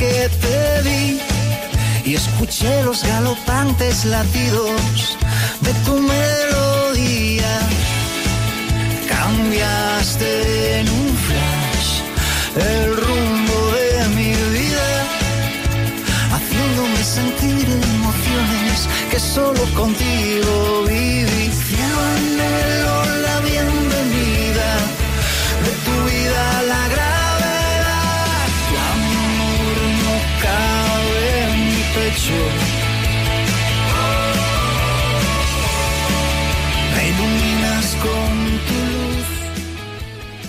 que te vi y escuché los galopantes latidos de tu melodía. Cambiaste en un flash el rumbo de mi vida, haciéndome sentir emociones que solo contigo viví. Cielo pecho. Me iluminas con tu luz.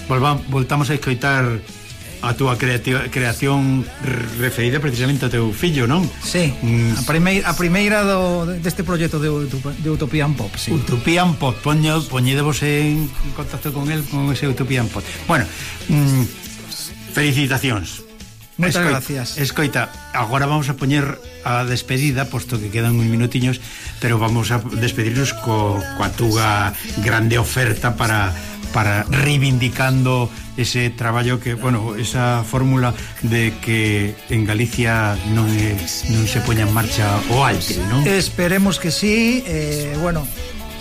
Volvamos, voltamos a escoitar a túa creación referida precisamente ao teu fillo, non? Sí, mm. a, primeira, a primeira do, deste proxecto de, de Utopian Pop, sí. Utopian Pop, poño, poñedevos en contacto con el, con ese Utopian Pop. Bueno, mm, felicitacións. Moitas escoita, gracias. Escoita, agora vamos a poñer a despedida, posto que quedan uns minutiños, pero vamos a despedirnos co, coa túa grande oferta para para reivindicando ese traballo que, bueno, esa fórmula de que en Galicia non, é, non se poña en marcha o Altri, non? Esperemos que sí, eh, bueno,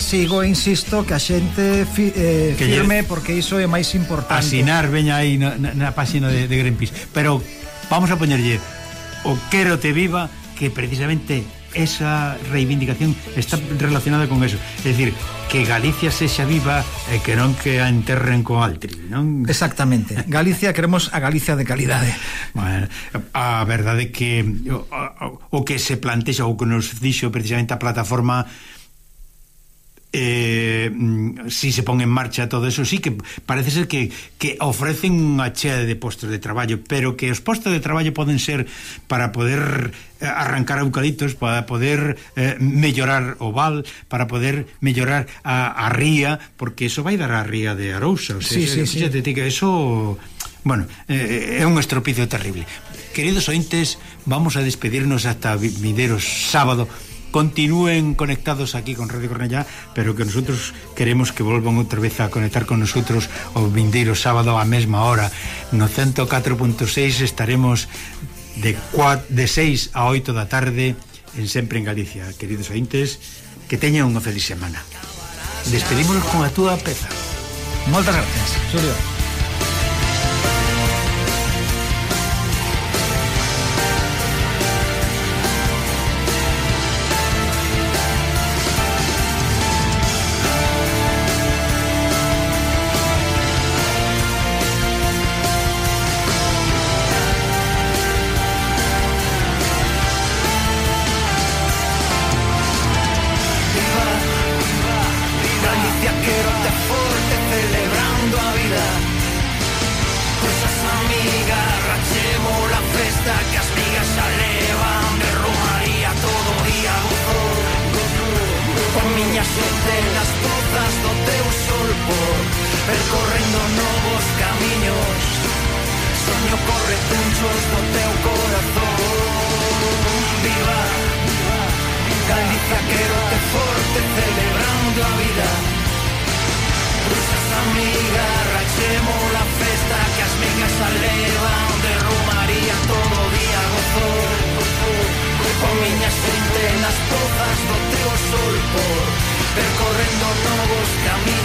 sigo, insisto, que a xente fi, eh, que firme lle... porque iso é máis importante. Asinar, veña aí na, na, na páxina de, de Greenpeace. Pero vamos a poñerlle o quero te viva que precisamente esa reivindicación está relacionada con eso. Es decir, que Galicia sexa viva e que non que a enterren co altri, non? Exactamente. Galicia queremos a Galicia de calidade. Bueno, a verdade que o, o, o que se plantexa ou que nos dixo precisamente a plataforma eh, mm, si se pon en marcha todo eso, sí que parece ser que, que ofrecen unha chea de postos de traballo, pero que os postos de traballo poden ser para poder eh, arrancar eucaliptos, para poder eh, mellorar o val, para poder mellorar a, a ría, porque eso vai dar a ría de Arousa. O sea, sí, eh, sí, sí. Fíjate, que eso... Bueno, eh, é un estropicio terrible. Queridos ointes, vamos a despedirnos hasta videros sábado, continúen conectados aquí con Radio Cornellá, pero que nosotros queremos que volvan outra vez a conectar con nosotros o vindeiro sábado á mesma hora. No 104.6 estaremos de 4, de 6 a 8 da tarde en Sempre en Galicia. Queridos ointes, que teñan unha feliz semana. Despedímonos con a túa peza. Moltes gracias. Xulio. festa que as migas xa levan de Romaría todo día gozo Con miña xente nas pozas do teu solpo Percorrendo novos camiños Soño corre tunchos do teu corazón. Viva, viva, Galiza quero te forte celebrando a vida. Cruzas amiga, rachemos la festa que as migas alevan percorrendo nuevos caminos.